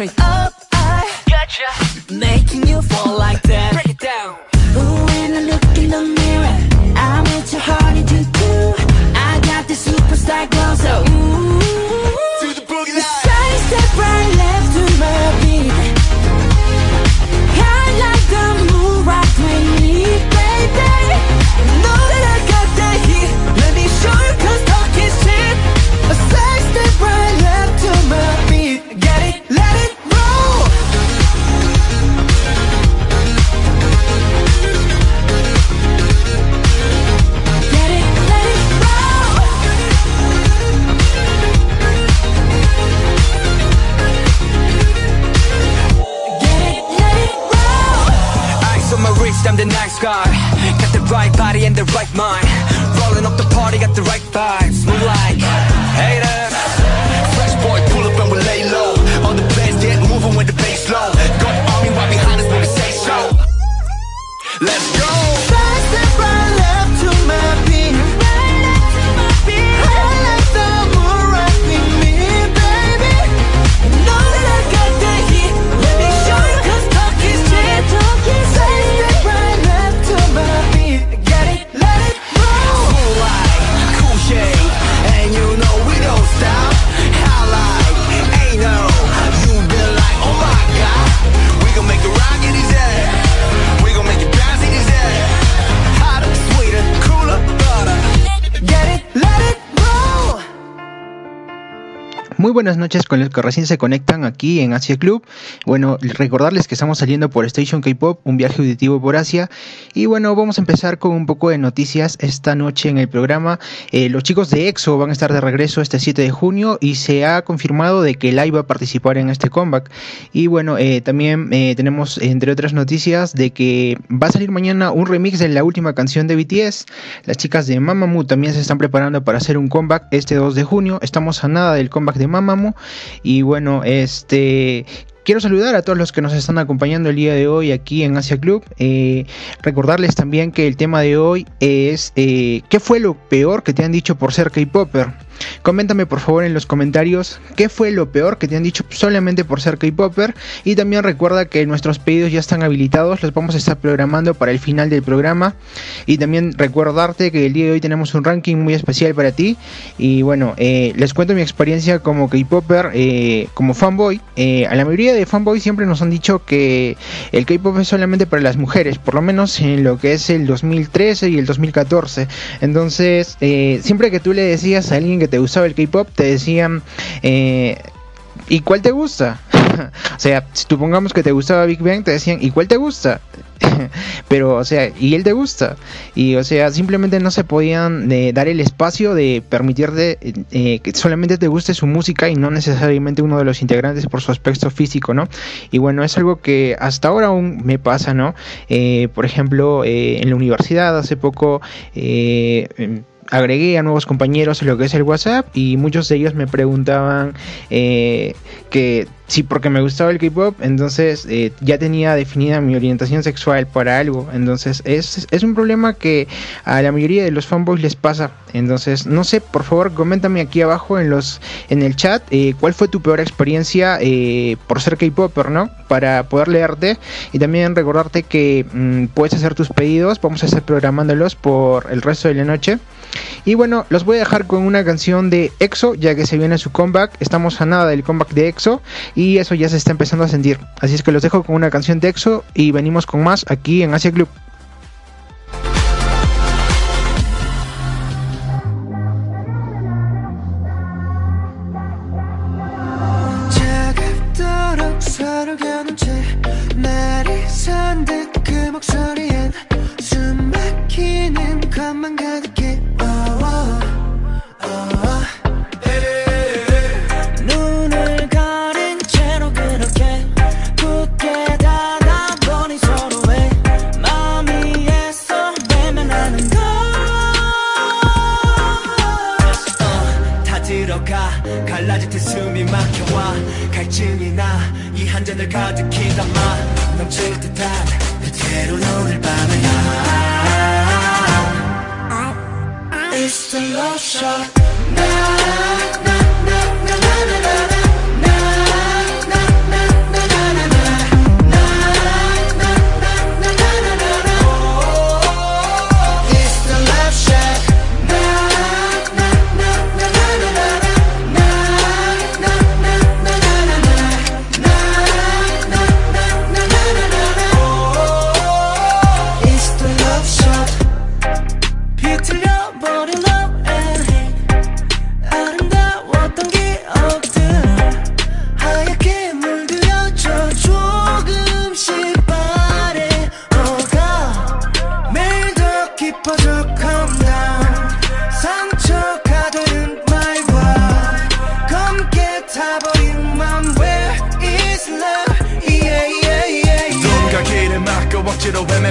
crazy. Oh. Con los que recién se conectan aquí en Asia Club. Bueno, recordarles que estamos saliendo por Station K-Pop, un viaje auditivo por Asia. Y bueno, vamos a empezar con un poco de noticias esta noche en el programa. Eh, los chicos de EXO van a estar de regreso este 7 de junio y se ha confirmado de que Lai va a participar en este comeback. Y bueno, eh, también eh, tenemos, entre otras noticias, de que va a salir mañana un remix de la última canción de BTS. Las chicas de Mamamoo también se están preparando para hacer un comeback este 2 de junio. Estamos a nada del comeback de Mamamoo. Y bueno, este quiero saludar a todos los que nos están acompañando el día de hoy aquí en Asia Club. Eh, recordarles también que el tema de hoy es eh, ¿qué fue lo peor que te han dicho por ser K-Popper? Coméntame por favor en los comentarios qué fue lo peor que te han dicho solamente por ser K-Popper. Y también recuerda que nuestros pedidos ya están habilitados, los vamos a estar programando para el final del programa. Y también recordarte que el día de hoy tenemos un ranking muy especial para ti. Y bueno, eh, les cuento mi experiencia como K-Popper, eh, como fanboy. Eh, a la mayoría de fanboys siempre nos han dicho que el K-Pop es solamente para las mujeres, por lo menos en lo que es el 2013 y el 2014. Entonces, siempre que tú le decías a alguien que te gustaba el K-pop, te decían, eh, ¿y cuál te gusta? o sea, si supongamos que te gustaba Big Bang, te decían, ¿y cuál te gusta? Pero, o sea, ¿y él te gusta? Y, o sea, simplemente no se podían eh, dar el espacio de permitirte eh, que solamente te guste su música y no necesariamente uno de los integrantes por su aspecto físico, ¿no? Y bueno, es algo que hasta ahora aún me pasa, ¿no? por ejemplo, en la universidad hace poco agregué a nuevos compañeros lo que es el WhatsApp y muchos de ellos me preguntaban eh, que si porque me gustaba el K-pop, entonces eh, ya tenía definida mi orientación sexual para algo. Entonces es, es, un problema que a la mayoría de los fanboys les pasa. Entonces, no sé, por favor, coméntame aquí abajo en los en el chat eh, cuál fue tu peor experiencia eh, por ser K-popper, ¿no? Para poder leerte y también recordarte que mm, puedes hacer tus pedidos. Vamos a estar programándolos por el resto de la noche. Y bueno, los voy a dejar con una canción de EXO, ya que se viene su comeback. Estamos a nada del comeback de EXO y eso ya se está empezando a sentir. Así es que los dejo con una canción de EXO y venimos con más aquí en Asia Club. 널 가득히 담아 넘칠 듯한 그대로 오늘 밤에 나 It's the love shot. 나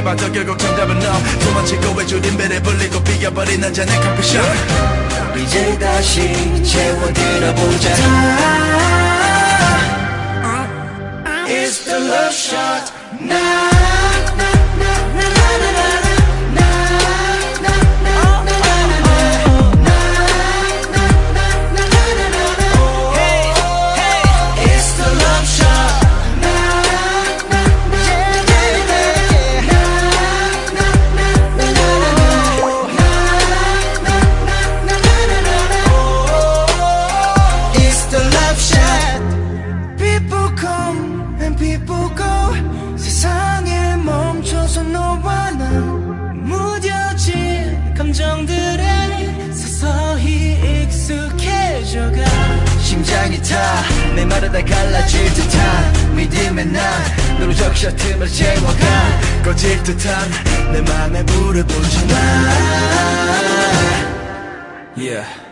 해봐도 결국 정답은 너. 도망치고 외줄인배를 불리고 비겨버린 한잔의 커피숍 이제 다시 채워들어보자. It's the love shot now. 밤엔 난 너로 적셔 틈을 채워가 꺼질 듯한 내 맘에 불을 붙여놔 Yeah.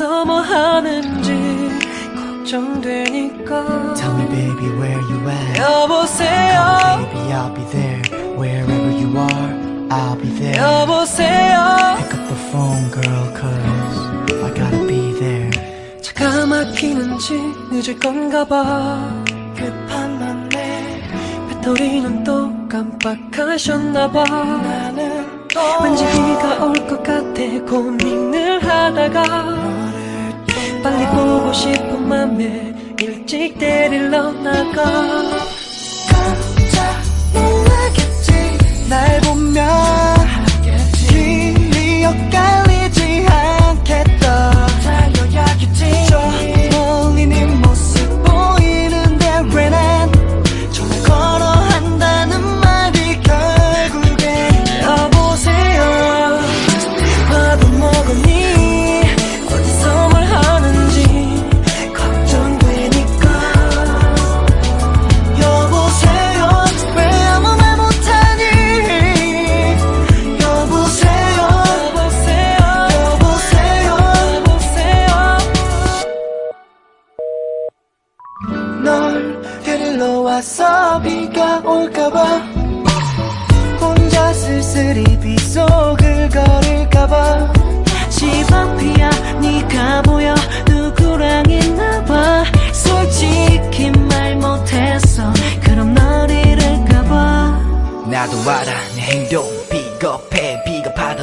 어디서 뭐 하는지 걱정되니까 Tell me baby where you at 여보세요 Baby I'll be there Wherever you are I'll be there 여보세요 Pick up the phone girl cause I gotta be there 차가 막히는지 늦을 건가 봐 급한 맘에 배터리는 또 깜빡하셨나 봐 나는 또 왠지 비가 올 것 같아 고민을 하다가 빨리 보고 싶은 맘에 일찍 데리러 나가. 깜짝 놀라겠지. 날 보면 올까봐. 혼자 쓸쓸히 빗속을 걸을까봐. 집 앞이야 네가 보여. 누구랑 있나봐. 솔직히 말 못했어. 그럼 널 잃을까봐. 나도 알아 내 행동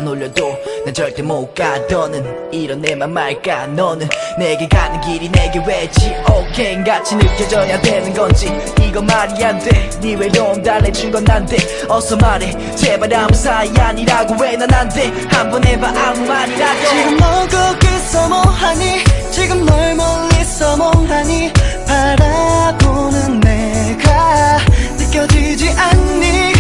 놀려도 난 절대 못 가. 더는 이런 내맘 말까? 너는 내게 가는 길이 내게 왜지? 오케이 같이 느껴져야 되는 건지. 이거 말이 안돼네 외로움 달래준 건 난데 어서 말해. 제발 아무 사이 아니라고 왜 난 안돼. 한 번 해봐. 아무 말이라도. 지금 너 거기서 뭐하니? 지금 널 멀리서 뭐하니? 바라보는 내가 느껴지지 않니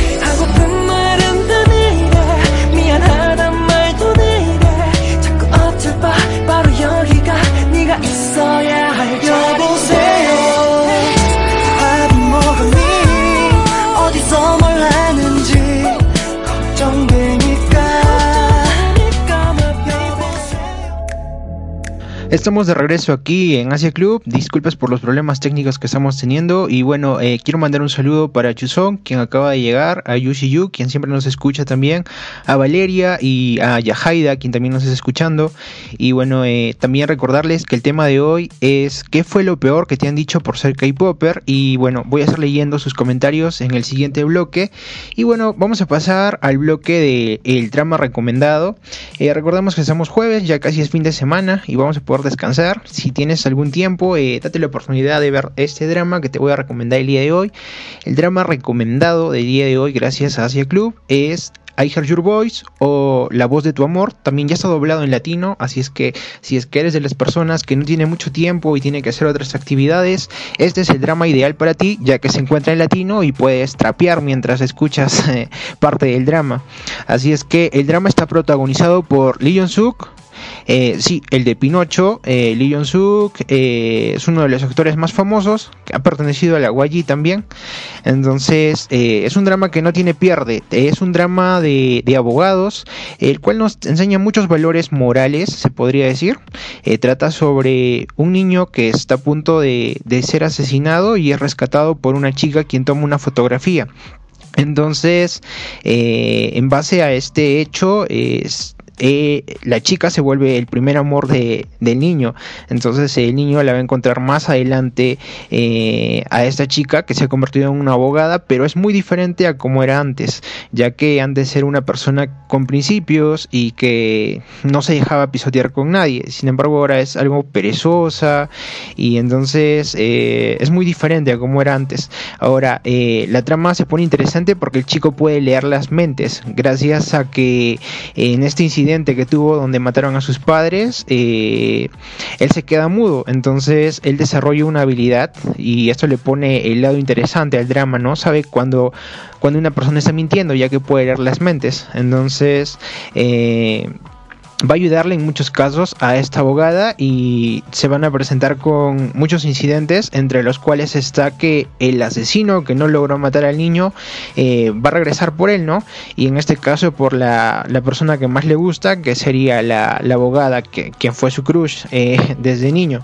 Estamos de regreso aquí en Asia Club. Disculpas por los problemas técnicos que estamos teniendo. Y bueno, eh, quiero mandar un saludo para Chuzong, quien acaba de llegar, a Yushiyu, quien siempre nos escucha también, a Valeria y a Yahaida, quien también nos está escuchando. Y bueno, eh, también recordarles que el tema de hoy es ¿qué fue lo peor que te han dicho por ser K-Popper? Y bueno, voy a estar leyendo sus comentarios en el siguiente bloque. Y bueno, vamos a pasar al bloque de el drama recomendado. Eh, recordamos que estamos jueves, ya casi es fin de semana y vamos a poder descansar. Si tienes algún tiempo, eh, date la oportunidad de ver este drama que te voy a recomendar el día de hoy. El drama recomendado del día de hoy, gracias a Asia Club, es I Heard Your Voice o La Voz de tu Amor. También ya está doblado en latino, así es que si es que eres de las personas que no tiene mucho tiempo y tiene que hacer otras actividades, este es el drama ideal para ti, ya que se encuentra en latino y puedes trapear mientras escuchas eh, parte del drama. Así es que el drama está protagonizado por Lee Jong-suk, eh, sí, el de Pinocho, eh, Lee Jong-suk eh, es uno de los actores más famosos, que ha pertenecido a la YG también. Entonces, eh, es un drama que no tiene pierde, es un drama de, abogados, el cual nos enseña muchos valores morales, se podría decir. Eh, trata sobre un niño que está a punto de, ser asesinado y es rescatado por una chica quien toma una fotografía. Entonces, eh, en base a este hecho, es eh, la chica se vuelve el primer amor de, del niño. Entonces el niño la va a encontrar más adelante eh, a esta chica que se ha convertido en una abogada, pero es muy diferente a como era antes, ya que antes era una persona con principios y que no se dejaba pisotear con nadie. Sin embargo ahora es algo perezosa y entonces eh, es muy diferente a como era antes. Ahora la trama se pone interesante porque el chico puede leer las mentes gracias a que en este incidente que tuvo donde mataron a sus padres, eh, él se queda mudo, entonces él desarrolla una habilidad y esto le pone el lado interesante al drama, ¿no? Sabe cuando, cuando una persona está mintiendo, ya que puede leer las mentes, entonces... Eh, va a ayudarle en muchos casos a esta abogada y se van a presentar con muchos incidentes entre los cuales está que el asesino que no logró matar al niño eh, va a regresar por él, ¿no? Y en este caso por la, la persona que más le gusta, que sería la, la abogada, que, quien fue su crush eh, desde niño.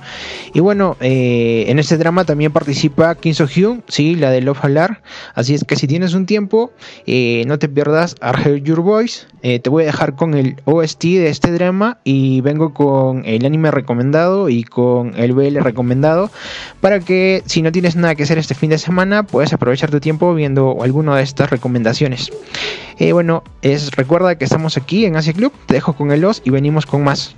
Y bueno, eh, en este drama también participa Kim So Hyun, sí, la de Love Alarm. Así es que si tienes un tiempo, no te pierdas Heard Your Voice. Te voy a dejar con el OST de este drama y vengo con el anime recomendado y con el BL recomendado para que si no tienes nada que hacer este fin de semana, puedes aprovechar tu tiempo viendo alguna de estas recomendaciones. Eh, bueno, es, recuerda que estamos aquí en Asia Club, te dejo con el OS y venimos con más.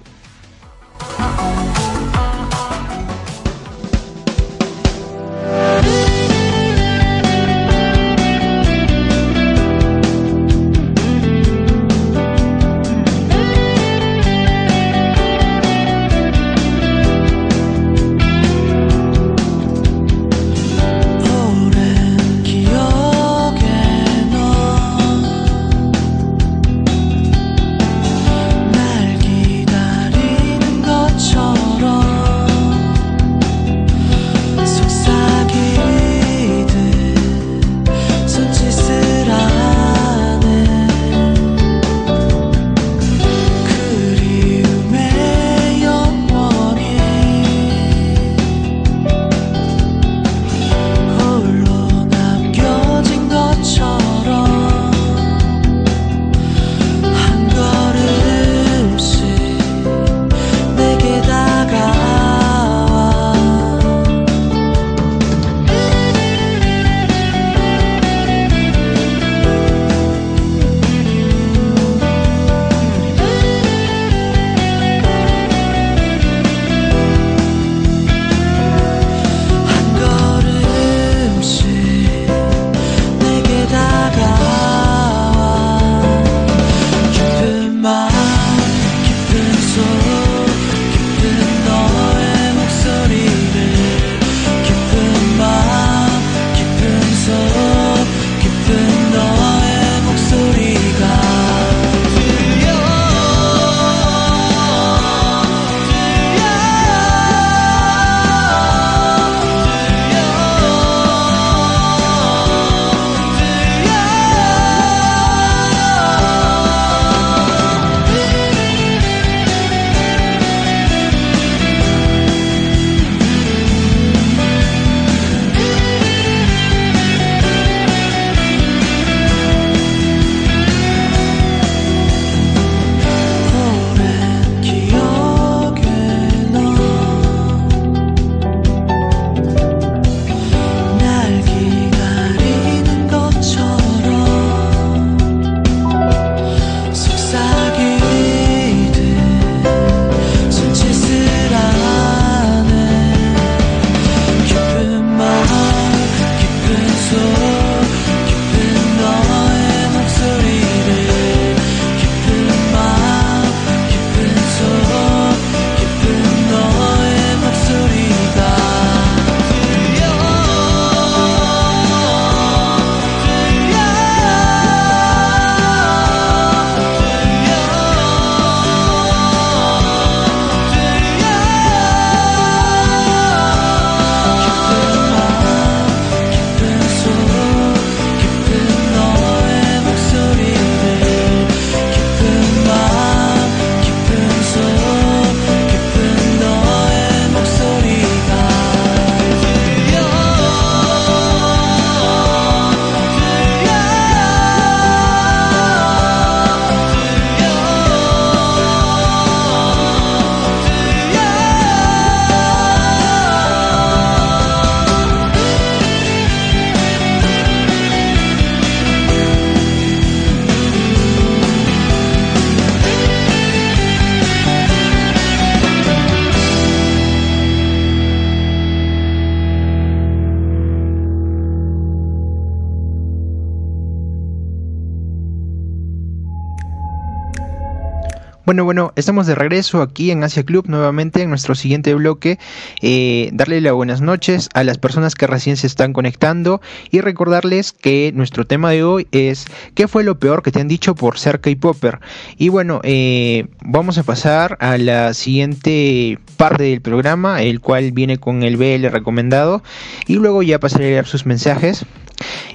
Bueno, bueno, estamos de regreso aquí en Asia Club nuevamente en nuestro siguiente bloque. Eh, darle las buenas noches a las personas que recién se están conectando y recordarles que nuestro tema de hoy es ¿qué fue lo peor que te han dicho por ser K-Popper? Y bueno, eh, vamos a pasar a la siguiente parte del programa, el cual viene con el BL recomendado y luego ya pasaré a leer sus mensajes.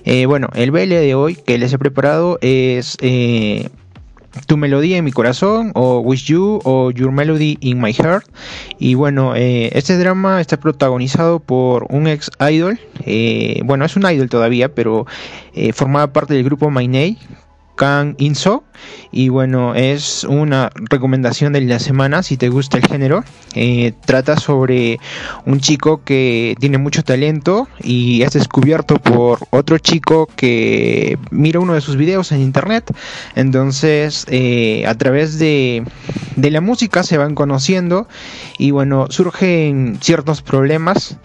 Eh, bueno, el BL de hoy que les he preparado es tu melodía en mi corazón o Wish You o Your Melody in My Heart. Y bueno eh, este drama está protagonizado por un ex idol. Eh, bueno es un idol todavía pero eh, formaba parte del grupo My Name Kang Inso y bueno es una recomendación de la semana si te gusta el género. Eh, trata sobre un chico que tiene mucho talento y es descubierto por otro chico que mira uno de sus videos en internet. Entonces eh, a través de, de la música se van conociendo y bueno surgen ciertos problemas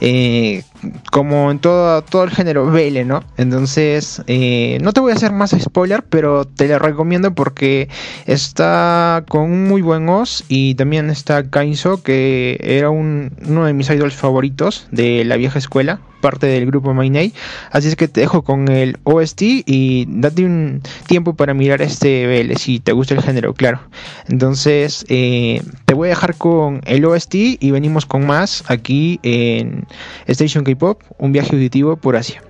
eh, como en todo, todo el género BL, ¿no? Entonces, eh, no te voy a hacer más spoiler, pero te la recomiendo porque está con un muy buen os y también está Kainzo, que era un- uno de mis idols favoritos de la vieja escuela, parte del grupo Mainei. Así es que te dejo con el OST y date un tiempo para mirar este BL si te gusta el género, claro. Entonces, eh, te voy a dejar con el OST y venimos con más aquí en Station K-Pop, un viaje auditivo por Asia.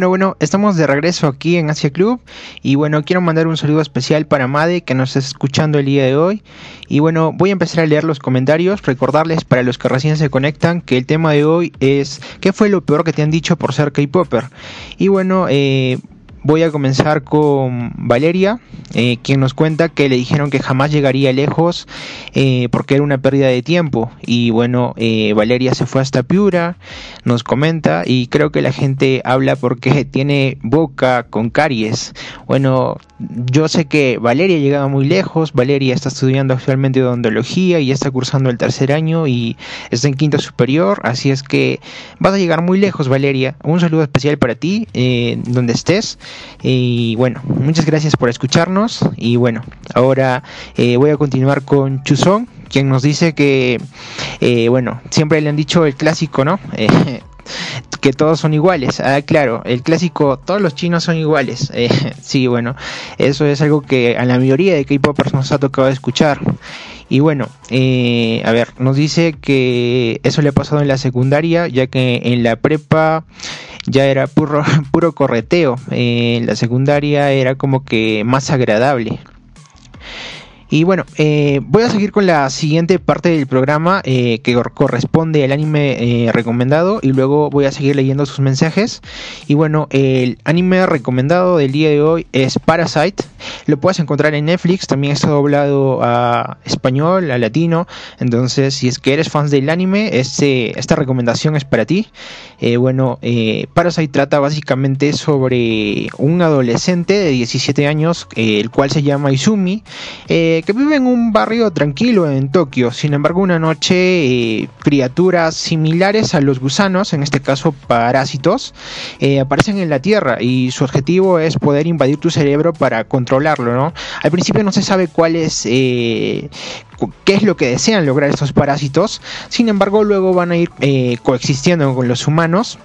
Bueno, bueno, estamos de regreso aquí en Asia Club y bueno, quiero mandar un saludo especial para Made que nos está escuchando el día de hoy y bueno, voy a empezar a leer los comentarios, recordarles para los que recién se conectan que el tema de hoy es ¿qué fue lo peor que te han dicho por ser K-Popper? Y bueno, eh, Voy a comenzar con Valeria, eh, quien nos cuenta que le dijeron que jamás llegaría lejos eh, porque era una pérdida de tiempo. Y bueno, eh, Valeria se fue hasta Piura, nos comenta, y creo que la gente habla porque tiene boca con caries. Bueno, yo sé que Valeria ha llegado muy lejos, Valeria está estudiando actualmente odontología y está cursando el tercer año y está en quinto superior, así es que vas a llegar muy lejos, Valeria. Un saludo especial para ti, donde estés. Y bueno, muchas gracias por escucharnos. Y bueno, ahora eh, voy a continuar con Chuzón, quien nos dice que, eh, bueno, siempre le han dicho el clásico, ¿no? Eh, que todos son iguales. Ah, claro, el clásico, todos los chinos son iguales. sí, bueno, eso es algo que a la mayoría de K-popers nos ha tocado escuchar. Y bueno, a ver, nos dice que eso le ha pasado en la secundaria, ya que en la prepa ya era puro, puro correteo. en la secundaria era como que más agradable. Y bueno, eh, voy a seguir con la siguiente parte del programa eh, que corresponde al anime eh, recomendado y luego voy a seguir leyendo sus mensajes. Y bueno, el anime recomendado del día de hoy es Parasite. Lo puedes encontrar en Netflix, también está doblado a español, a latino. Entonces, si es que eres fan del anime, este, esta recomendación es para ti. bueno, Parasite trata básicamente sobre un adolescente de 17 años, el cual se llama Izumi que vive en un barrio tranquilo en Tokio. Sin embargo, una noche eh, criaturas similares a los gusanos, en este caso parásitos, eh, aparecen en la Tierra y su objetivo es poder invadir tu cerebro para controlarlo. Al principio no se sabe cuál es... Eh, qué es lo que desean lograr estos parásitos. Sin embargo, luego van a ir coexistiendo con los humanos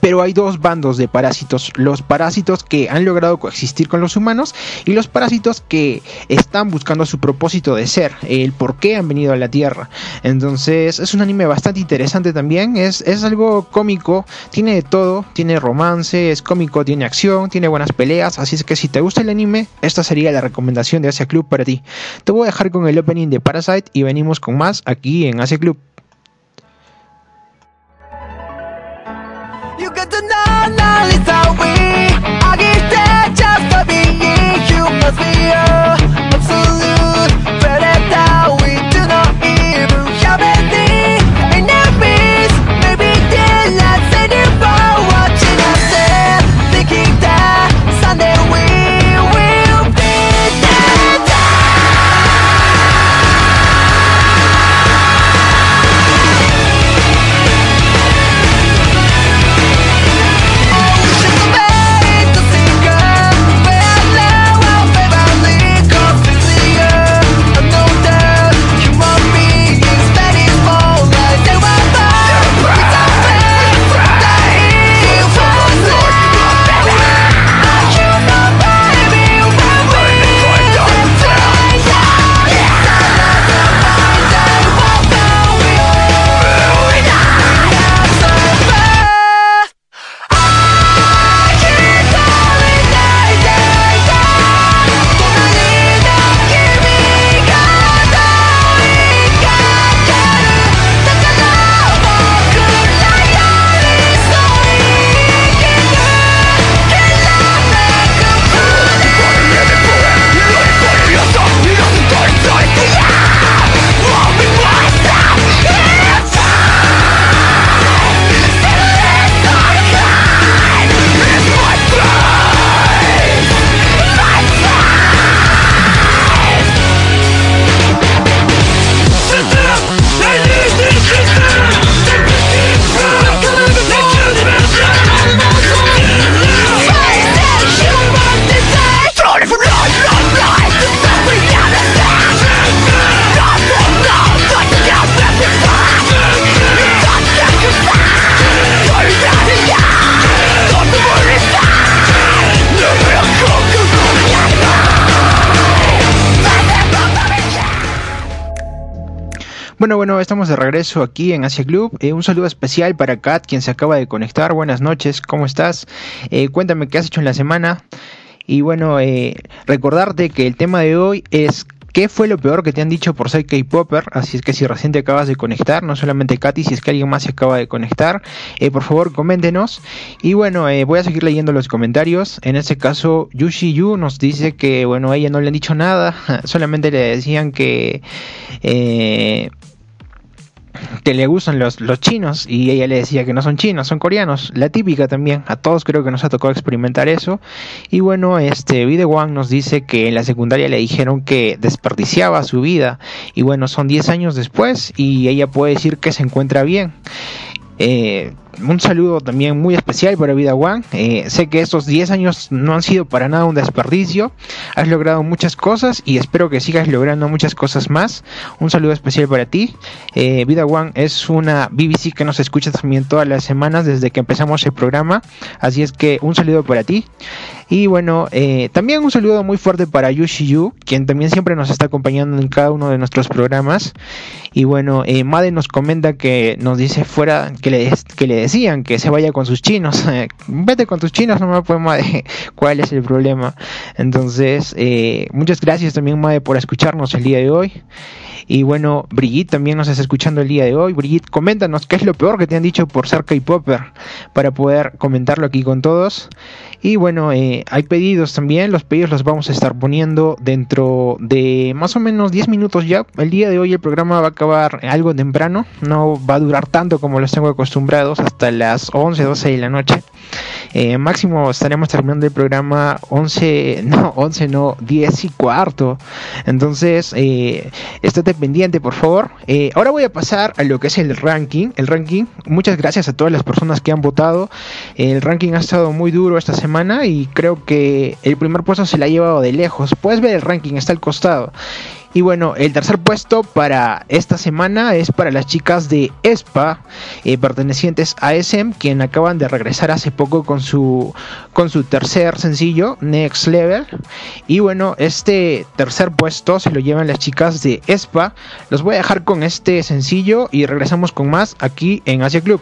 pero hay dos bandos de parásitos, los parásitos que han logrado coexistir con los humanos y los parásitos que están buscando su propósito de ser, el por qué han venido a la Tierra. Entonces es un anime bastante interesante también, es, es algo cómico, tiene de todo, tiene romance, es cómico, tiene acción, tiene buenas peleas, así es que si te gusta el anime, esta sería la recomendación de Asia Club para ti. Te voy a dejar con el opening de Parasite y venimos con más aquí en Asia Club. Absolute Bueno, bueno, estamos de regreso aquí en Asia Club. Eh, un saludo especial para Kat, quien se acaba de conectar. Buenas noches, ¿cómo estás? Eh, cuéntame qué has hecho en la semana. Y bueno, eh, recordarte que el tema de hoy es ¿Qué fue lo peor que te han dicho por ser K-Popper? Así es que si recién te acabas de conectar, no solamente Katy, si es que alguien más se acaba de conectar, por favor coméntenos. Y bueno, voy a seguir leyendo los comentarios. En este caso, Yushi Yu nos dice que, bueno, a ella no le han dicho nada, solamente le decían que... que le gustan los, los chinos y ella le decía que no son chinos, son coreanos. La típica también, a todos creo que nos ha tocado experimentar eso. Y bueno, este Vide Wang nos dice que en la secundaria le dijeron que desperdiciaba su vida. Y bueno, son 10 años después y ella puede decir que se encuentra bien. Eh, un saludo también muy especial para Vida One. Eh, sé que estos 10 años no han sido para nada un desperdicio. Has logrado muchas cosas y espero que sigas logrando muchas cosas más. Un saludo especial para ti. Eh, Vida One es una BBC que nos escucha también todas las semanas desde que empezamos el programa. Así es que un saludo para ti. Y bueno, eh, también un saludo muy fuerte para Yushi Yu, quien también siempre nos está acompañando en cada uno de nuestros programas. Y bueno, Made nos comenta que nos dice fuera que le decían que se vaya con sus chinos. Vete con tus chinos, no me puedo Made. ¿Cuál es el problema? Entonces, eh, muchas gracias también, Made, por escucharnos el día de hoy. Y bueno, Brigitte también nos está escuchando el día de hoy. Brigitte, coméntanos qué es lo peor que te han dicho por ser K-Popper para poder comentarlo aquí con todos. Y bueno, eh, hay pedidos también, los pedidos los vamos a estar poniendo dentro de más o menos 10 minutos ya. El día de hoy el programa va a acabar algo temprano, no va a durar tanto como los tengo acostumbrados, hasta las 11, 12 de la noche. Eh, máximo estaremos terminando el programa 11, no, 11 no, 10 y cuarto. Entonces, eh, estate pendiente, por favor. Eh, ahora voy a pasar a lo que es el ranking. El ranking, muchas gracias a todas las personas que han votado. El ranking ha estado muy duro esta semana y creo que el primer puesto se la ha llevado de lejos. Puedes ver el ranking, está al costado. Y bueno, el tercer puesto para esta semana es para las chicas de ESPA, eh, pertenecientes a SM, quien acaban de regresar hace poco con su, con su tercer sencillo, Next Level. Y bueno, este tercer puesto se lo llevan las chicas de ESPA. Los voy a dejar con este sencillo y regresamos con más aquí en Asia Club.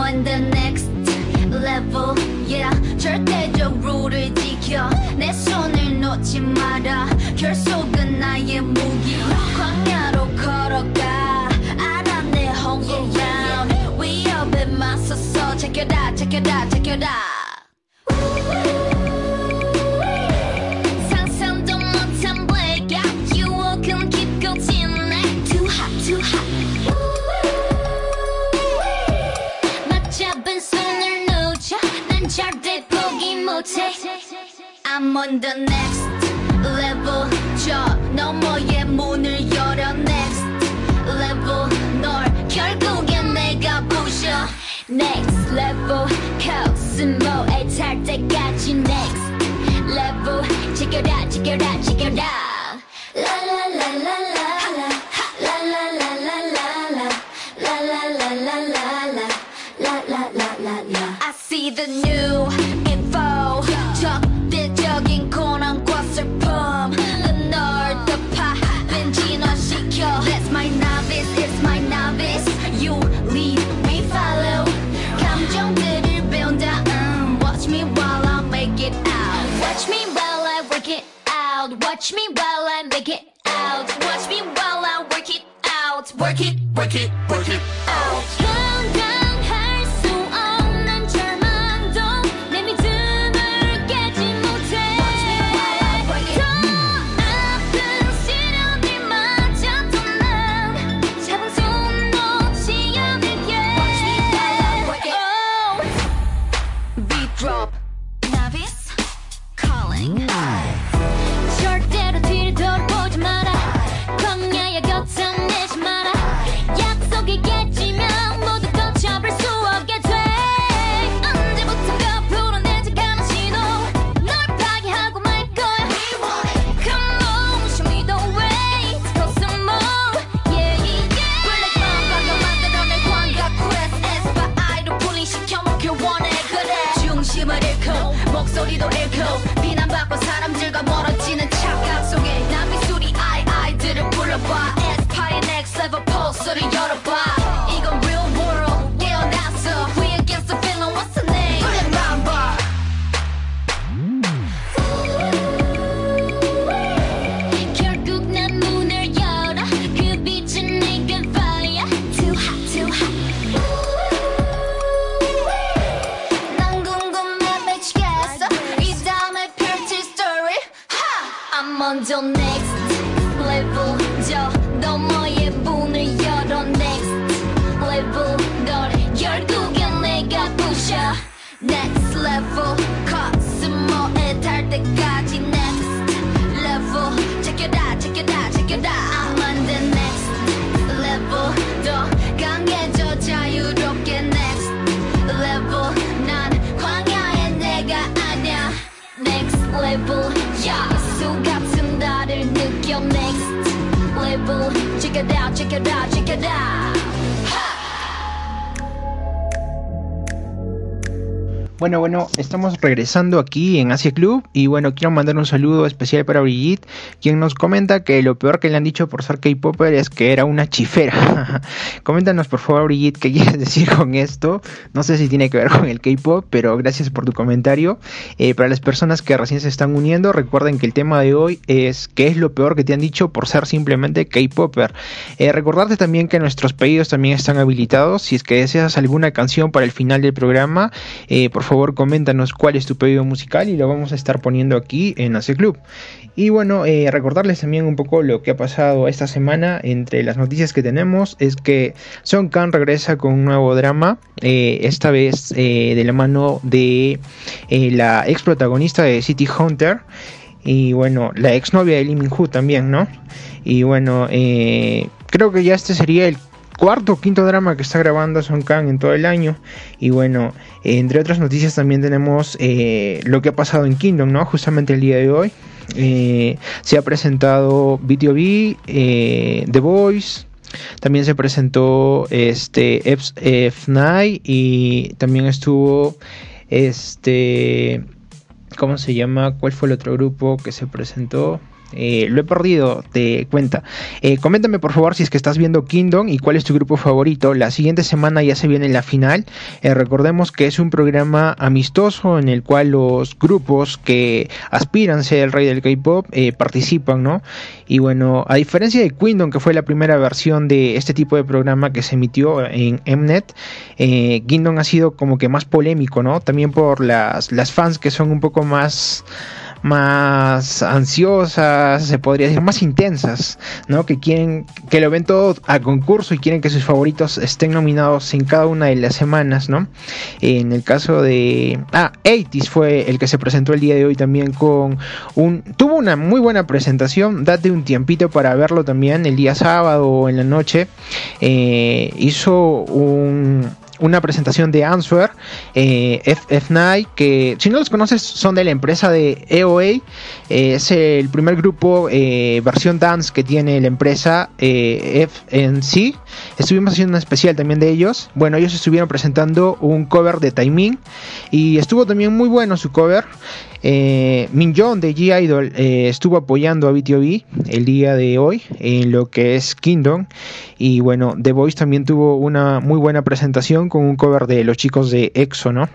On the next level yeah 절대적 룰을 지켜 내 손을 놓지 마라 결속은 나의 무기 광야로 걸어가 알아 내 home ground 위협에 맞서서 check it out check it out check it out 절대 포기 못해 I'm on the next level 저 너머의 문을 열어 next level 널 결국엔 내가 부셔 next level 코스모에 탈 때까지 next level check it out I see the new info 적대적인 고난과 슬픔 널 덮아 벤진화시켜 That's my novice, it's my novice You lead, we follow 감정들을 배운다 음, Watch me while I make it out Watch me while I work it out Watch me while I make it out Watch me while I work it out Work it, work it, work it Bueno, bueno, estamos regresando aquí en Asia Club y bueno, quiero mandar un saludo especial para Brigitte, quien nos comenta que lo peor que le han dicho por ser K-Popper es que era una chifera. Coméntanos por favor, Brigitte, qué quieres decir con esto. No sé si tiene que ver con el K-Pop, pero gracias por tu comentario. Eh, para las personas que recién se están uniendo, recuerden que el tema de hoy es qué es lo peor que te han dicho por ser simplemente K-Popper. Eh, recordarte también que nuestros pedidos también están habilitados. Si es que deseas alguna canción para el final del programa, eh, por favor coméntanos cuál es tu pedido musical y lo vamos a estar poniendo aquí en Ace Club. Y bueno, eh, recordarles también un poco lo que ha pasado esta semana. Entre las noticias que tenemos es que Song Kang regresa con un nuevo drama, eh, esta vez eh, de la mano de la ex protagonista de City Hunter. Y bueno, la exnovia de Lee Min también, ¿no? Y bueno, creo que ya este sería el cuarto o quinto drama que está grabando Song Kang en todo el año. Y bueno, eh, entre otras noticias también tenemos eh, lo que ha pasado en Kingdom, ¿no? Justamente el día de hoy. Eh, se ha presentado BTOB, eh, The Voice. También se presentó este F- F9 y también estuvo este ¿cómo se llama? ¿Cuál fue el otro grupo que se presentó? Eh, lo he perdido de cuenta. Eh, coméntame por favor si es que estás viendo Kingdom y cuál es tu grupo favorito. La siguiente semana ya se viene la final. Eh, recordemos que es un programa amistoso en el cual los grupos que aspiran a ser el rey del K-pop eh, participan, ¿no? Y bueno, a diferencia de Kingdom, que fue la primera versión de este tipo de programa que se emitió en Mnet, Kingdom ha sido como que más polémico, ¿no? También por las, las fans que son un poco más más ansiosas, se podría decir, más intensas, ¿no? Que quieren, que lo ven todo a concurso y quieren que sus favoritos estén nominados en cada una de las semanas, ¿no? En el caso de... Ah, 80 fue el que se presentó el día de hoy también con un... Tuvo una muy buena presentación, date un tiempito para verlo también el día sábado o en la noche. Eh, hizo un una presentación de Answer, eh, FF9, que si no los conoces son de la empresa de EOA, es el primer grupo eh, versión dance que tiene la empresa eh, FNC. Estuvimos haciendo un especial también de ellos. Bueno, ellos estuvieron presentando un cover de Timing y estuvo también muy bueno su cover. Eh, Minjon de G-Idol eh, estuvo apoyando a BTOB el día de hoy en lo que es Kingdom. Y bueno, The Voice también tuvo una muy buena presentación con un cover de los chicos de EXO, ¿no?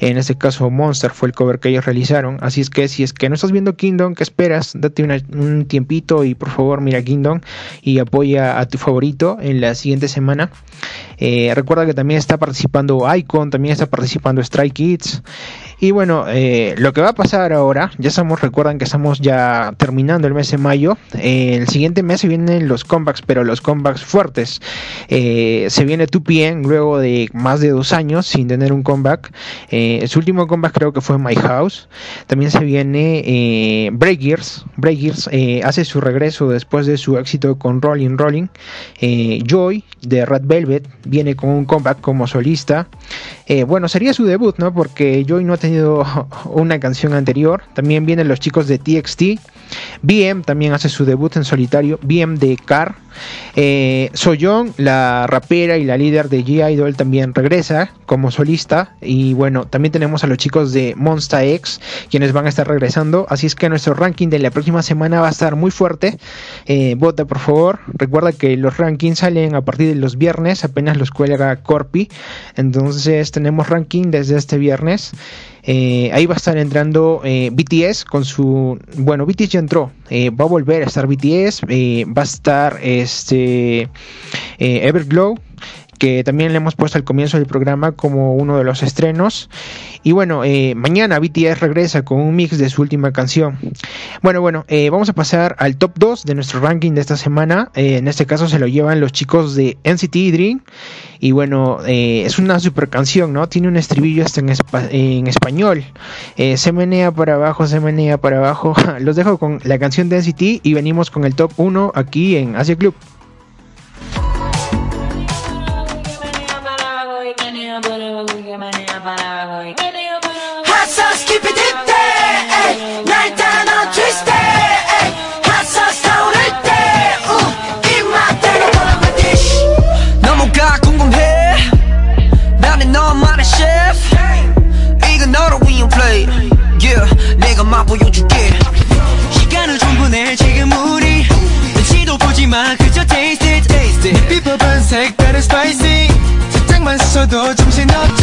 En este caso, Monster fue el cover que ellos realizaron. Así es que si es que no estás viendo Kingdom, ¿qué esperas? Date un tiempito y por favor mira Kingdom y apoya a tu favorito en la siguiente semana. Eh, recuerda que también está participando Icon, también está participando Stray Kids. Y bueno, eh, lo que va a pasar ahora, ya estamos, recuerdan que estamos ya terminando el mes de mayo. Eh, el siguiente mes se vienen los comebacks, pero los comebacks fuertes. Eh, se viene 2PM luego de más de dos años sin tener un comeback. Su último comeback creo que fue My House. También se viene Break Gears. Break Gears eh, hace su regreso después de su éxito con Rolling Rolling. Joy de Red Velvet viene con un comeback como solista. Bueno, sería su debut, ¿no? Porque Joy no ha tenido una canción anterior. También vienen los chicos de TXT. BM también hace su debut en solitario. BM de Car. Eh, Soyeon, la rapera y la líder de G-Idol, también regresa como solista. Y bueno, también tenemos a los chicos de Monsta X, quienes van a estar regresando. Así es que nuestro ranking de la próxima semana va a estar muy fuerte. Eh, vota por favor. Recuerda que los rankings salen a partir de los viernes, apenas los cuelga Corpi. Entonces tenemos ranking desde este viernes. Eh, ahí va a estar entrando eh, BTS con su. Bueno, BTS ya entró. Eh, va a volver a estar BTS. eh, va a estar este. eh, Everglow. Que también le hemos puesto al comienzo del programa como uno de los estrenos. Y bueno, eh, mañana BTS regresa con un mix de su última canción. Bueno, bueno, eh, vamos a pasar al top 2 de nuestro ranking de esta semana. Eh, en este caso se lo llevan los chicos de NCT Dream. Y bueno, es una super canción, ¿no? Tiene un estribillo hasta en, en español. Se menea para abajo, se menea para abajo. Los dejo con la canción de NCT y venimos con el top 1 aquí en Asia Club. Sauce keep it dip there 날 따라 twist it Hot sauce 타오를 때 입맛 대로 골라 my dish. 너무가 궁금해. 나는 너만의 셰프 이건 너를 위한 플레이 yeah, 내가 맛보여줄게. 시간을 충분해 지금 우리. 눈치도 보지마 그저 taste it 내 비법은 색다른 spicy. 살짝만 써도 정신없지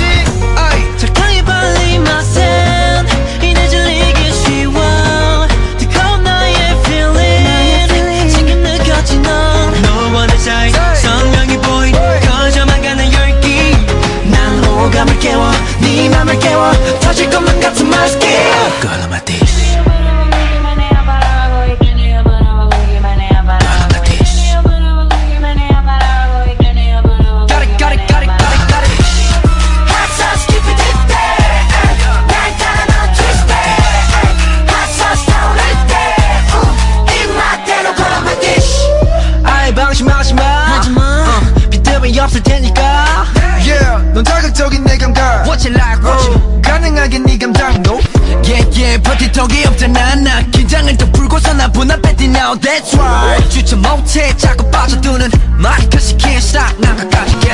밤을 깨워 터질 것만 같은 마스크 Girl on my dick 비대면 없을 테니까. Yeah. 넌 자극적인 내 감각. You 가능하게 네 감당도 Yeah, yeah, 버티턱이 없잖아 나 긴장을 더 풀고서 나 분할했지 now That's right 주체 못해 자꾸 빠져드는 can't stop 난 끝까지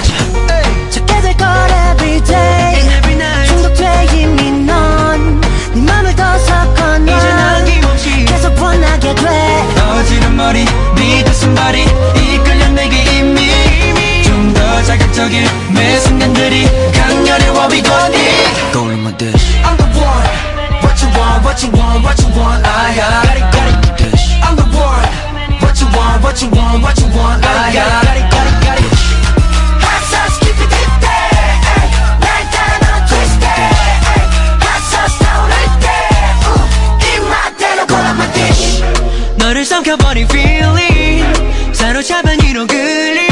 삼켜버린 feeling. 사로잡은 이런 그림.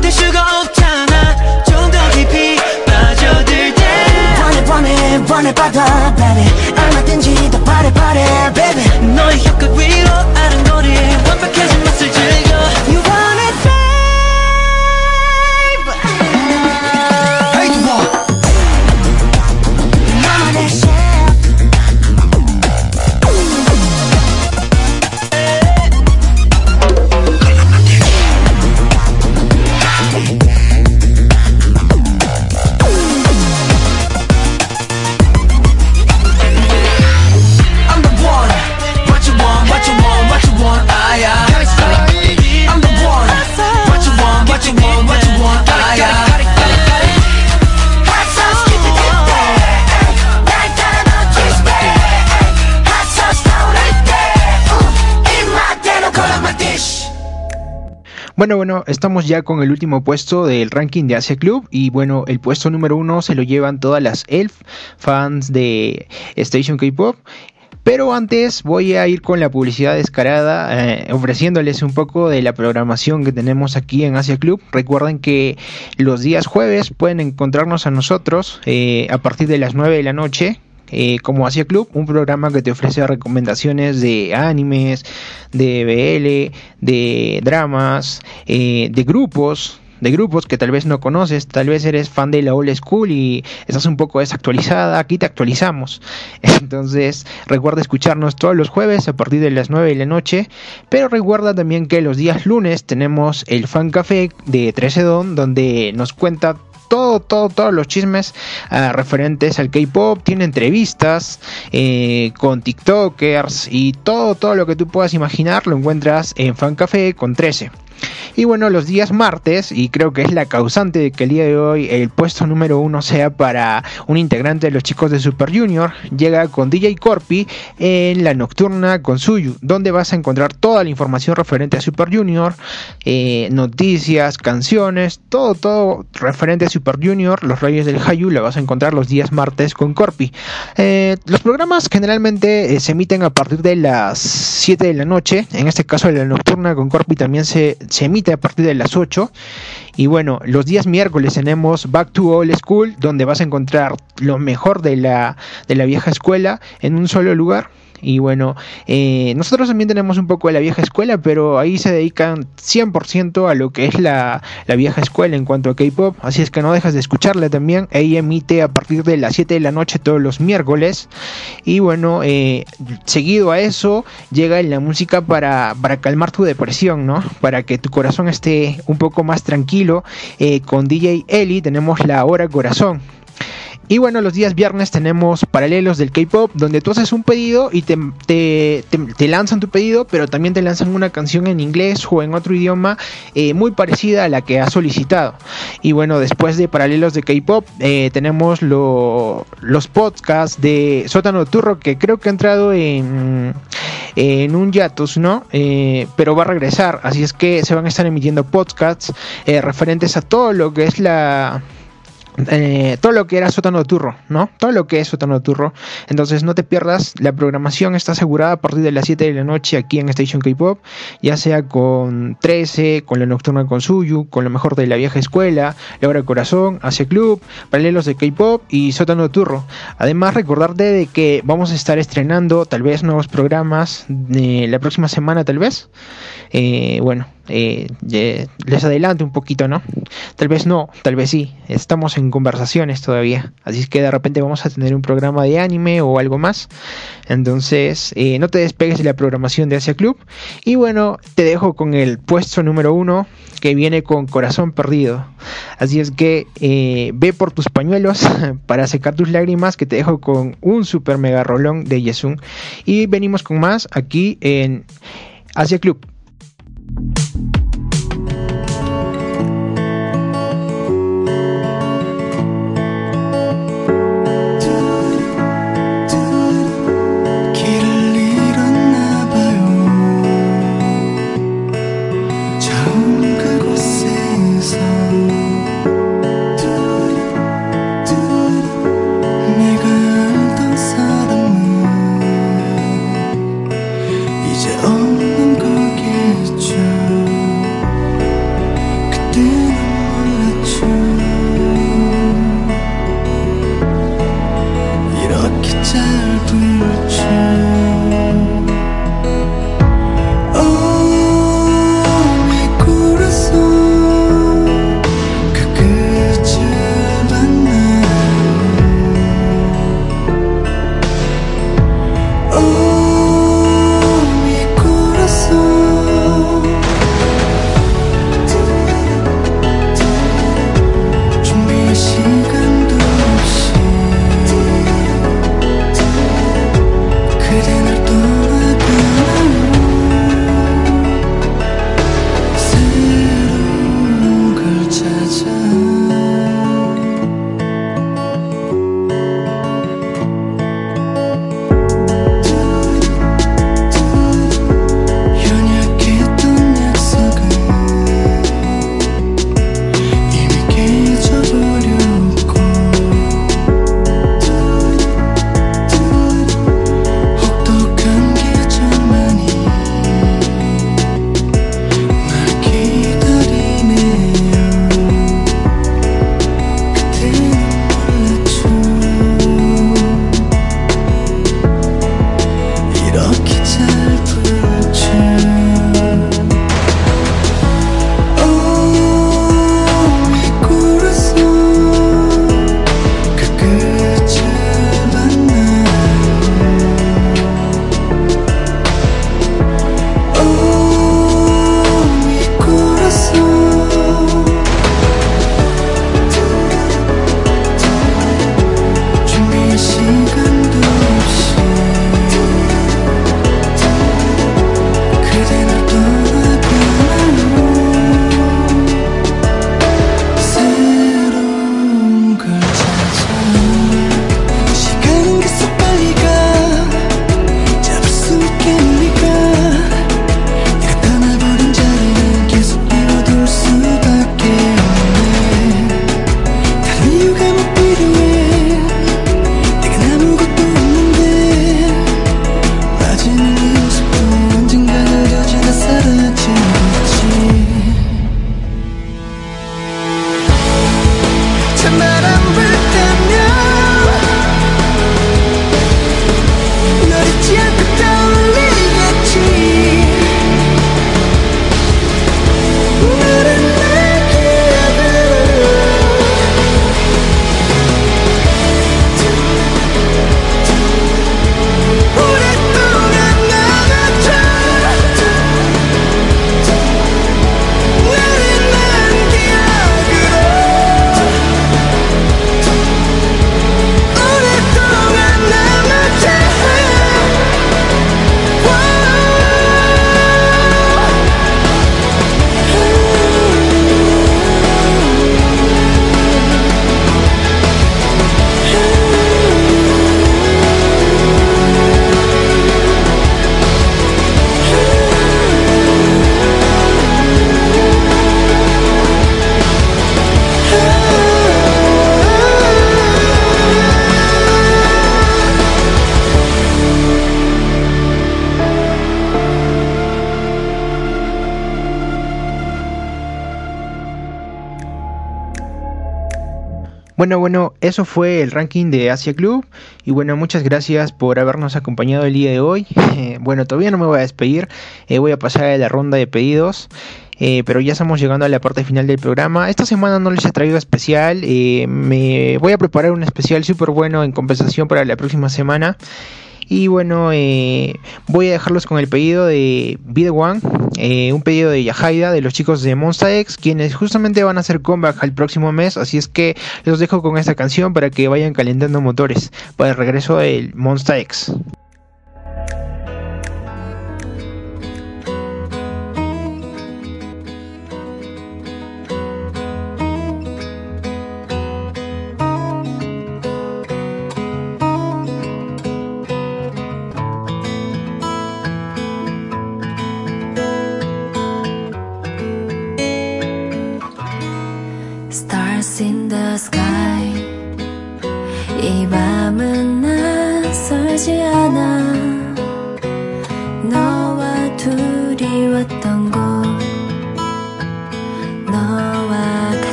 뗄 수가 없잖아. 좀 더 깊이 빠져들 때. 원해 원해 원해 받아 baby. 얼마든지 더 바래 바래 baby. 너의 혀끝 위로 아른거리 Bueno, bueno, estamos ya con el último puesto del ranking de Asia Club y bueno, el puesto número uno se lo llevan todas las ELF fans de Station K-Pop. Pero antes voy a ir con la publicidad descarada, eh, ofreciéndoles un poco de la programación que tenemos aquí en Asia Club. Recuerden que los días jueves pueden encontrarnos a nosotros eh, a partir de las 9 de la noche eh, como Asia Club, un programa que te ofrece recomendaciones de animes, de BL, de dramas, eh, de grupos, de grupos que tal vez no conoces, tal vez eres fan de la old school y estás un poco desactualizada, aquí te actualizamos. Entonces, recuerda escucharnos todos los jueves a partir de las 9 de la noche, pero recuerda también que los días lunes tenemos el Fan Café de 13 Don, donde nos cuenta todo, todo, todos los chismes ah, referentes al K-pop, tiene entrevistas eh, con TikTokers y todo, todo lo que tú puedas imaginar lo encuentras en Fan Café con 13. Y bueno, los días martes, y creo que es la causante de que el día de hoy el puesto número uno sea para un integrante de los chicos de Super Junior, llega con DJ Corpi en la nocturna con Suyu, donde vas a encontrar toda la información referente a Super Junior, eh, noticias, canciones, todo, todo referente a Super Junior, los Reyes del Hayu, la vas a encontrar los días martes con Corpi. Eh, los programas generalmente eh, se emiten a partir de las 7 de la noche, en este caso la nocturna con Corpi también se, se emite a partir de las 8. Y bueno, los días miércoles tenemos Back to Old School, donde vas a encontrar lo mejor de la, de la vieja escuela en un solo lugar. Y bueno, eh, nosotros también tenemos un poco de la vieja escuela, pero ahí se dedican 100% a lo que es la, la vieja escuela en cuanto a K-Pop. Así es que no dejas de escucharla también. Ella emite a partir de las 7 de la noche todos los miércoles. Y bueno, eh, seguido a eso llega la música para, para calmar tu depresión, ¿no? Para que tu corazón esté un poco más tranquilo. Eh, con DJ Eli tenemos la hora corazón. Y bueno, los días viernes tenemos paralelos del K-Pop, donde tú haces un pedido y te, te, te, lanzan tu pedido, pero también te lanzan una canción en inglés o en otro idioma eh, muy parecida a la que has solicitado. Y bueno, después de paralelos de K-Pop, eh, tenemos lo, los podcasts de Sótano Turro, que creo que ha entrado en, en un hiatus, ¿no? Eh, pero va a regresar, así es que se van a estar emitiendo podcasts referentes a todo lo que es la eh, todo lo que era sótano turro, ¿no? Todo lo que es sótano turro. Entonces no te pierdas, la programación está asegurada a partir de las 7 de la noche aquí en Station K-Pop, ya sea con 13, con la nocturna con Suyu, con lo mejor de la vieja escuela, la hora del corazón, Asia Club, paralelos de K-Pop y sótano turro. Además recordarte de que vamos a estar estrenando tal vez nuevos programas de la próxima semana tal vez. Eh, bueno, eh, les adelanto un poquito, ¿no? Tal vez no, tal vez sí. Estamos en conversaciones todavía. Así que de repente vamos a tener un programa de anime o algo más. Entonces, eh, no te despegues de la programación de Asia Club. Y bueno, te dejo con el puesto número uno que viene con Corazón Perdido. Así es que eh, ve por tus pañuelos para secar tus lágrimas. Que te dejo con un super mega rolón de Yesun. Y venimos con más aquí en Asia Club. thank you Bueno, bueno, eso fue el ranking de Asia Club. Y bueno, muchas gracias por habernos acompañado el día de hoy. Bueno, todavía no me voy a despedir. eh, voy a pasar a la ronda de pedidos. eh, pero ya estamos llegando a la parte final del programa. Esta semana no les he traído especial. eh, me voy a preparar un especial súper bueno en compensación para la próxima semana. Y bueno, eh, voy a dejarlos con el pedido de Be The One, un pedido de Yahaida, de los chicos de Monsta X, quienes justamente van a hacer comeback al próximo mes. Así es que los dejo con esta canción para que vayan calentando motores para el regreso del Monsta X.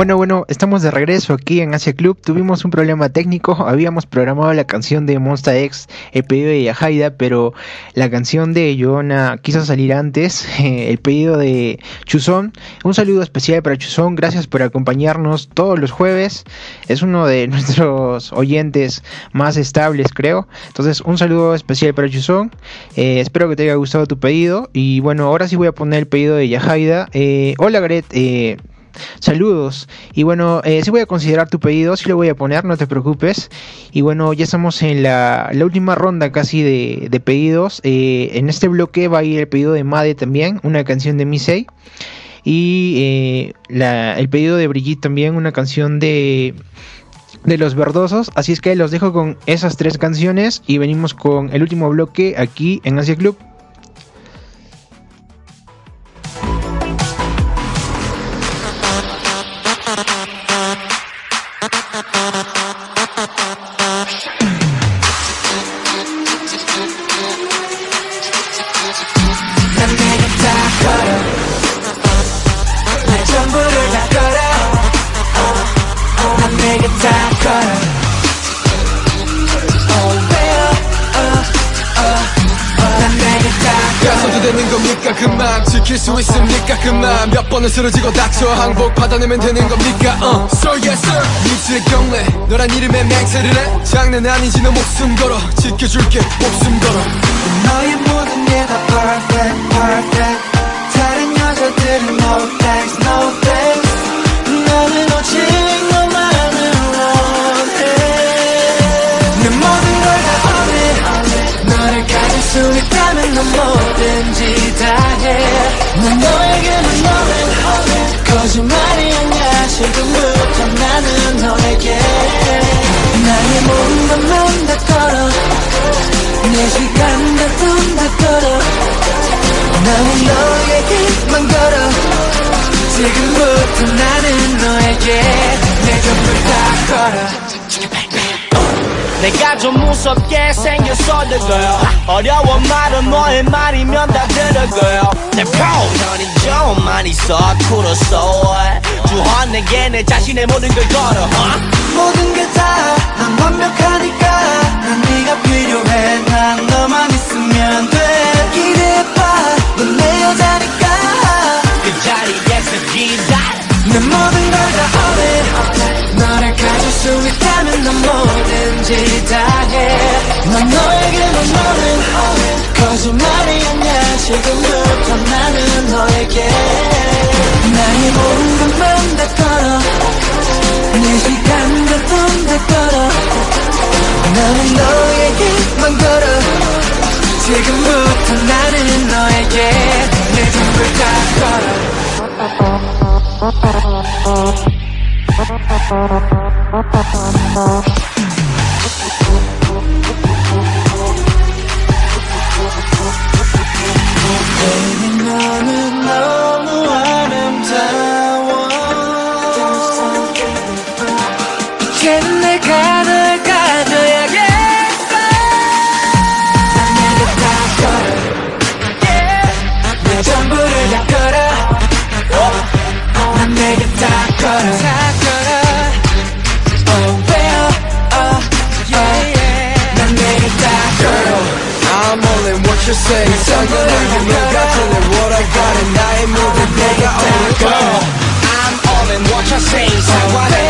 Bueno, bueno, estamos de regreso aquí en Asia Club. Tuvimos un problema técnico. Habíamos programado la canción de Monsta X, el pedido de Yahaida, pero la canción de Joana quiso salir antes. El pedido de Chuzón. Un saludo especial para Chuzón. Gracias por acompañarnos todos los jueves. Es uno de nuestros oyentes más estables, creo. Entonces, un saludo especial para Chuzón. Eh, espero que te haya gustado tu pedido. Y bueno, ahora sí voy a poner el pedido de Yahaida. Eh, hola, Gret. Saludos. Y bueno, eh, sí voy a considerar tu pedido, sí lo voy a poner, no te preocupes. Y bueno, ya estamos en la, última ronda casi de, de pedidos. Eh, en este bloque va a ir el pedido de Made también, una canción de Misei. Y eh, el pedido de Brigitte también, una canción de, de Los Verdosos. Así es que los dejo con esas tres canciones y venimos con el último bloque aquí en Asia Club. 되는 겁니까? 그만 지킬 수 있습니까? 그만 몇 번을 쓰러지고 다쳐 항복 받아내면 되는 겁니까? uh. So yes sir. 미치의 경례 너란 이름에 맹세를 해? 장난 아니지 너 목숨 걸어. 지켜줄게 목숨 걸어. 너의 모든 게 다 perfect perfect 다른 여자들은 no thanks no thanks 수 있다면 넌 뭐든지 다해 난 너에게만 너는 거짓말이 아니야. 지금부터 나는 너에게. 나의 모든 것만 다 걸어. 내 시간과 돈다 걸어. 나는 너에게만 걸어. 지금부터 나는 너에게. 내 전부 다 걸어 내가 좀 무섭게 생겼어 girl. 어려운 말은 너의 말이면 다 girl 내 표현이 좀 많이 서툴었어 주헌 내게 내 자신의 모든 걸 걸어 huh? 모든 게 다 난 완벽하니까 난 네가 필요해. 난 너만 있으면 돼. 기대해봐. 넌 내 여자니까. 그 자리에서 기다려 내 모든 걸다 on it 너를 가질 수 있다면 넌 뭐든지 다해 난 너에게만 너는 거짓말이 아니야. 지금부터 나는 너에게. 나의 모든 것만 다 걸어. 내 시간과 돈다 걸어. 나는 너에게만 걸어. 지금부터 나는 너에게. 내 전부 다 걸어 Bye. say? It's all good and you know got to live what I got and I ain't moving nigga oh my god I'm all in what you say so I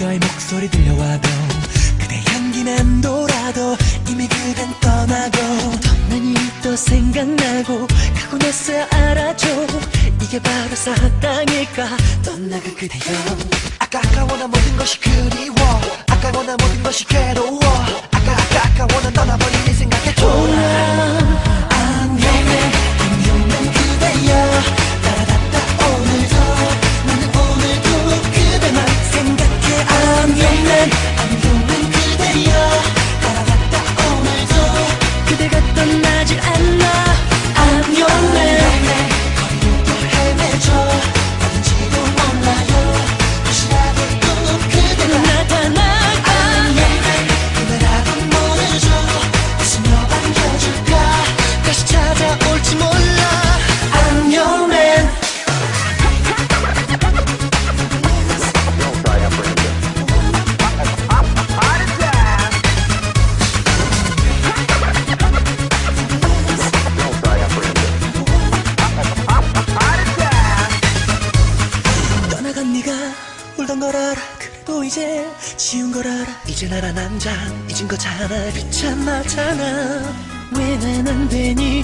그의 목소리 들려와도 그대 향기 맴돌아도 이미 그댄 떠나고 덩만이 또 생각나고 가고 났어야 알아줘. 이게 바로 사랑일까? 떠나간 그대여 아까 아까워난 모든 것이 그리워. 아까워난 모든 것이 괴로워. 아까 아까 아까워난 떠나버린 이 생각에 돌아. 하나 비참하잖아. 왜 난 안 되니?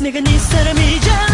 내가 네 사람이잖아.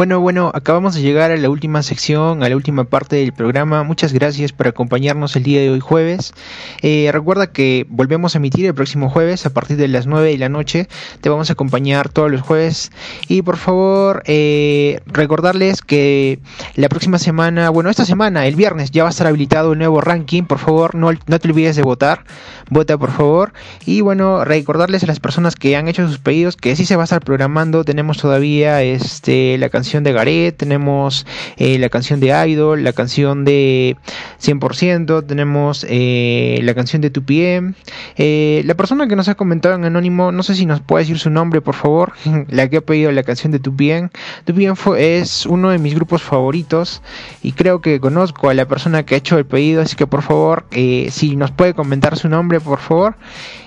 Bueno, bueno, acabamos de llegar a la última sección, a la última parte del programa. Muchas gracias por acompañarnos el día de hoy jueves. Eh, recuerda que volvemos a emitir el próximo jueves a partir de las 9 de la noche. Te vamos a acompañar todos los jueves. Y por favor, eh, recordarles que la próxima semana, bueno, esta semana, el viernes, ya va a estar habilitado el nuevo ranking. Por favor, no, no te olvides de votar. Vota, por favor. Y bueno, recordarles a las personas que han hecho sus pedidos que sí se va a estar programando. Tenemos todavía este, la canción de Gareth, tenemos eh, la canción de Idol, la canción de 100%, tenemos eh, la canción de 2PM. Eh, la persona que nos ha comentado en anónimo, no sé si nos puede decir su nombre, por favor, la que ha pedido la canción de 2PM. 2PM fue, es uno de mis grupos favoritos y creo que conozco a la persona que ha hecho el pedido, así que por favor, si nos puede comentar su nombre, por favor.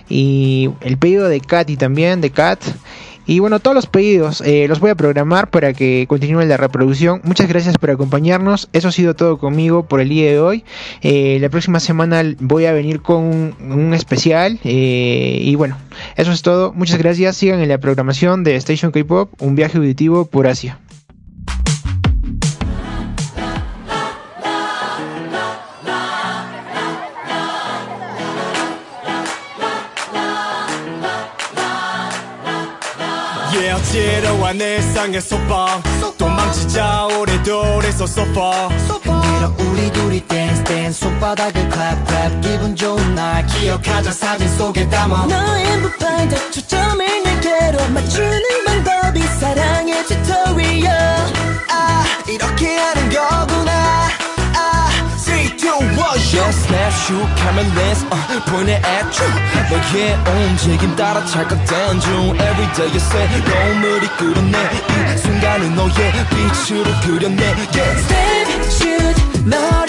Y el pedido de Katy también, de Kat. Y bueno, todos los pedidos eh, los voy a programar para que continúe la reproducción. Muchas gracias por acompañarnos. Eso ha sido todo conmigo por el día de hoy. Eh, la próxima semana voy a venir con un, especial. eh, y bueno, eso es todo. Muchas gracias. Sigan en la programación de Station K-Pop, un viaje auditivo por Asia. 일상의 소방 도망치자 오래도래서 so far 흔들어 우리 둘이 댄스 댄스 손바닥을 clap clap. 기분 좋은 날 기억하자. 사진 속에 담아. 너의 무파이다. 초점을 내게로 맞추는 방법이 사랑의 튜토리얼 아 이렇게 하는 거구나. 아 3, 2, 1 Yeah, snapshot 카메라 렌즈 uh, 보내 at you 너의 움직임 따라 찰칵댄 중 Everyday you say 너물이 끓어내 이 순간을 너의 빛으로 그려내 yeah. Step shoot 너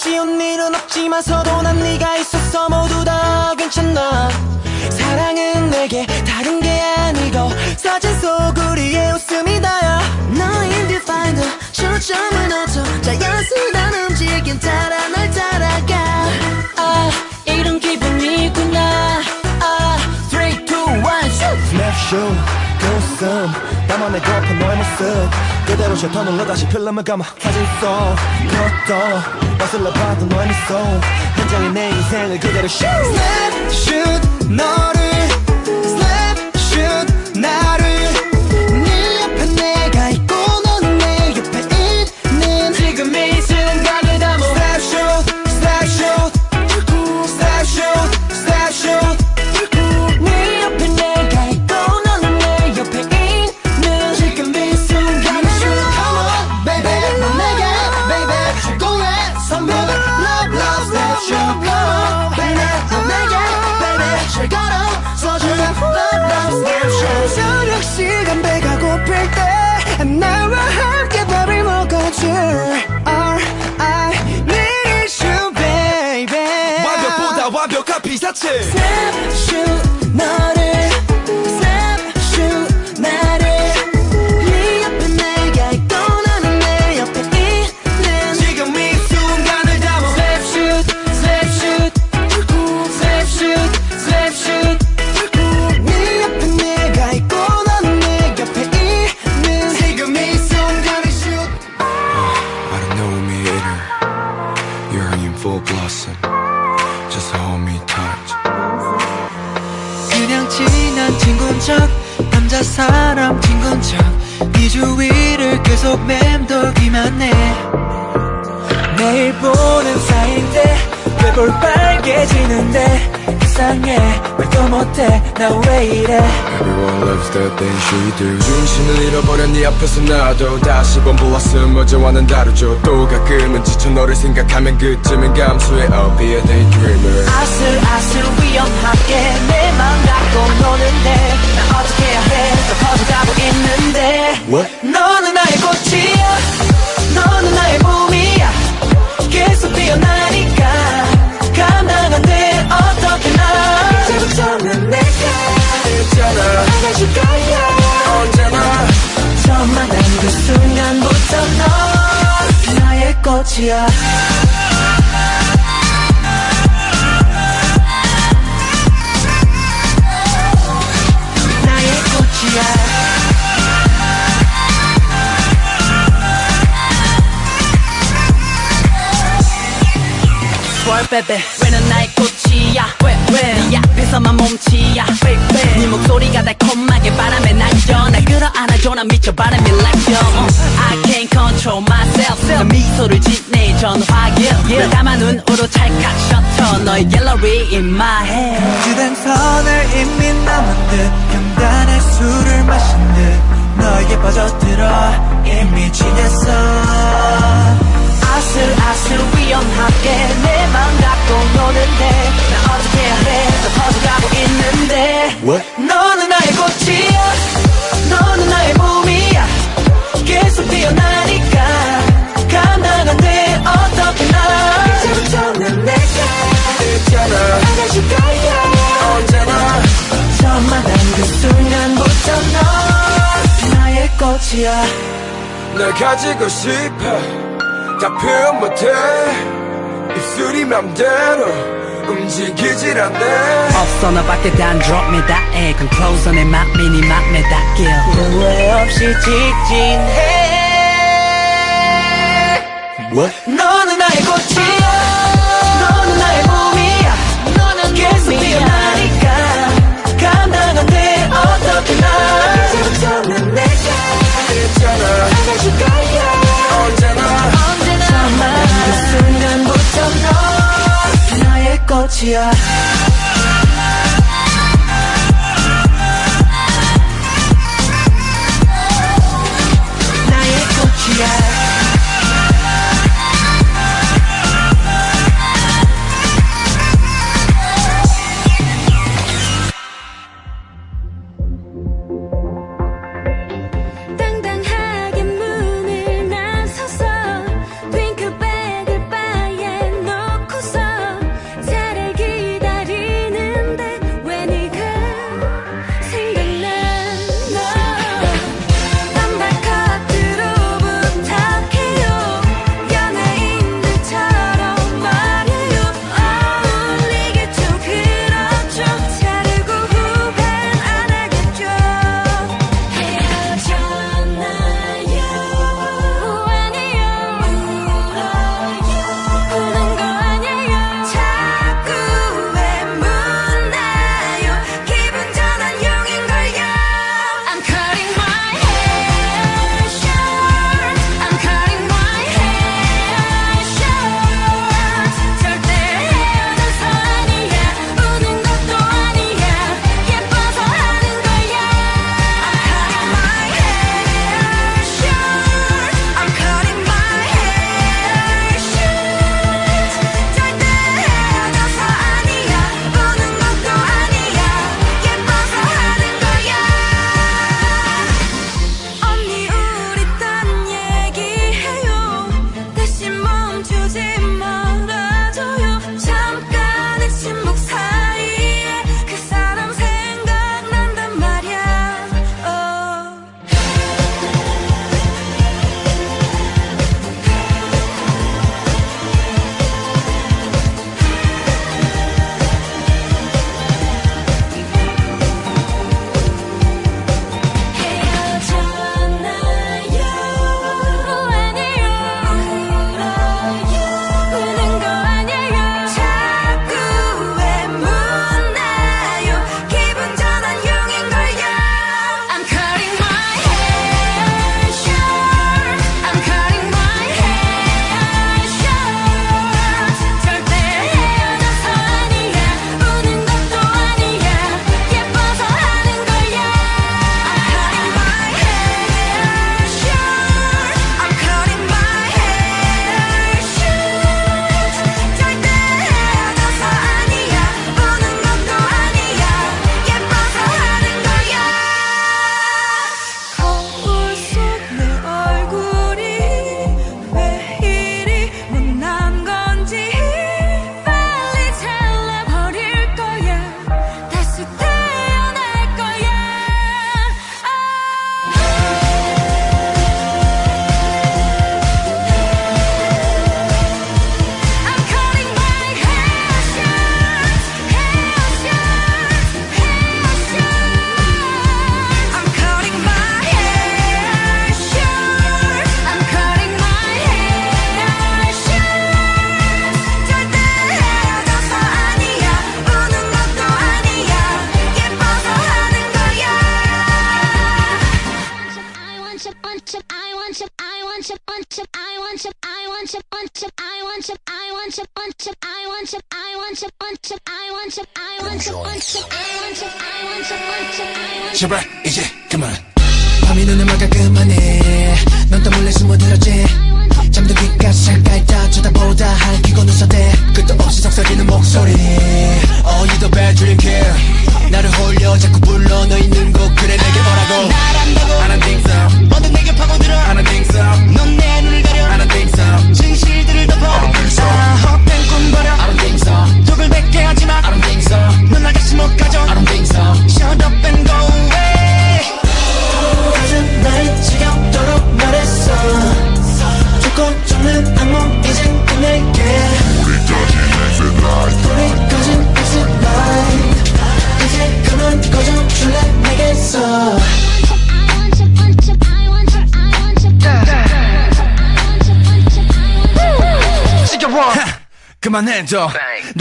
쉬운 일은 없지만서도 난 네가 있어서 모두 다 괜찮아 사랑은 내게 다른 게 아니고 사진 속 우리의 웃음이 다야 너인 디파인드 초점을 놓쳐 자연스러운 움직임 따라 나만의 고픈 너의 모습 그대로 셔터 눌러 다시 필름을 감아 사진 속 그것도 거슬러 봐도 너의 미소 현장에 내 인생을 그대로 shoot Snapshot 너를 tip. Shoot. 척 남자 사람 친구인 척네 주위를 계속 맴돌기만 해. 매일 보는 사이인데 왜 볼 빨개지는데 이상해 말도 못해 나 왜 이래 Everyone loves the things she do. 중심을 잃어버려 네 앞에서 나도 다시 번 보았음 어제와는 다르죠. 또 가끔은 지쳐 너를 생각하면 그쯤엔 감수해. I'll be a daydreamer. 아슬아슬 위험하게 내 맘 갖고 노는데 나 어떻게 해야 해더 퍼져가고 있는데 What? 너는 나의 꽃이야 너는 나의 봄이야 계속 피어나 있잖아. 나가줄 거야 언제나. 처음 만난 그 순간부터 너 나의 꽃이야 나의 꽃이야 baby 나의 꽃이야 왜 네 앞에서만 몸치야. 네 목소리가 달콤하게 바람에 날려. 날 끌어안아줘 난 미쳐 바람이 like yo I can't control myself. 난 미소를 짓네 전화길. 널 담아 눈으로 찰칵 셔터. 너의 갤러리 in my head. 휴대선을 이미 넘은 듯 간단한 술을 마신 듯 너에게 빠져들어. 이미 취했어 아슬아슬 위험하게 내 맘 갖고 노는데 나 어떻게 해야 해더 퍼져가고 있는데 너는 나의 꽃이야. 너는 나의 봄이야. 계속 피어나니까 감당 안돼. 어떻게 나? 이제부터는 내가 있잖아. 안아줄 거야 언제나? 처음 만난 그 순간부터 너 나의 꽃이야. 널 가지고 싶어 다 표현 못해. 입술이 맘대로 움직이질 않네. 없어 너밖에 단 drop me that egg Come closer 내 맘이 네 맘에 닿길 후회 없이 직진해? 너는 나의 꽃이야 꽃이야. 나의 꽃이야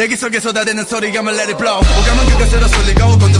여기서 계속 다 되는 소리감을 let it blow. 오감은 그것으로 쏠리고 건져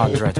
cartwright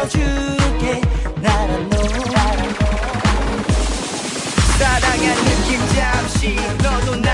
안아줄게. 나란 너. 사랑한 느낌 잠시 너도 나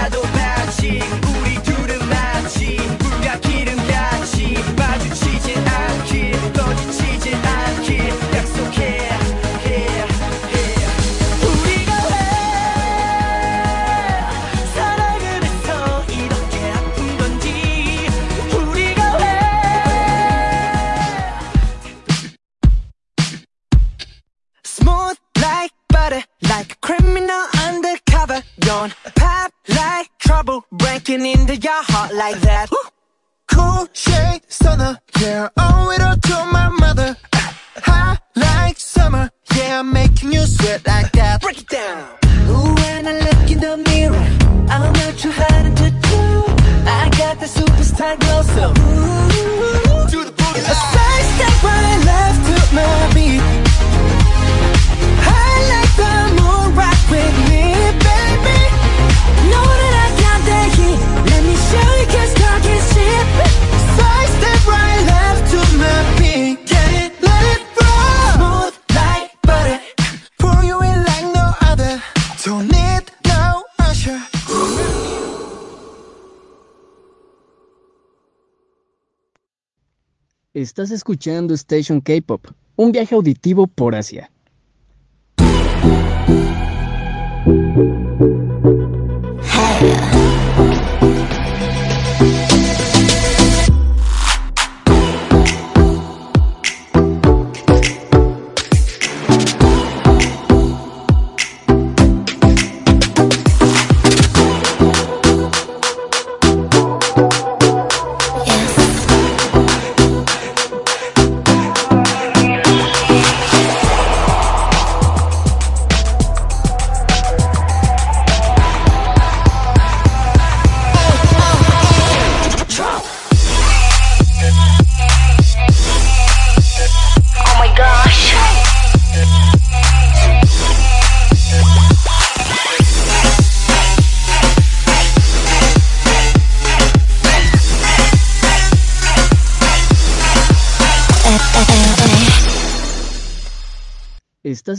Estás escuchando Station K-Pop, un viaje auditivo por Asia.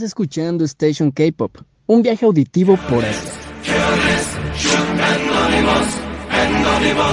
escuchando Station K-Pop, un viaje auditivo por Asia.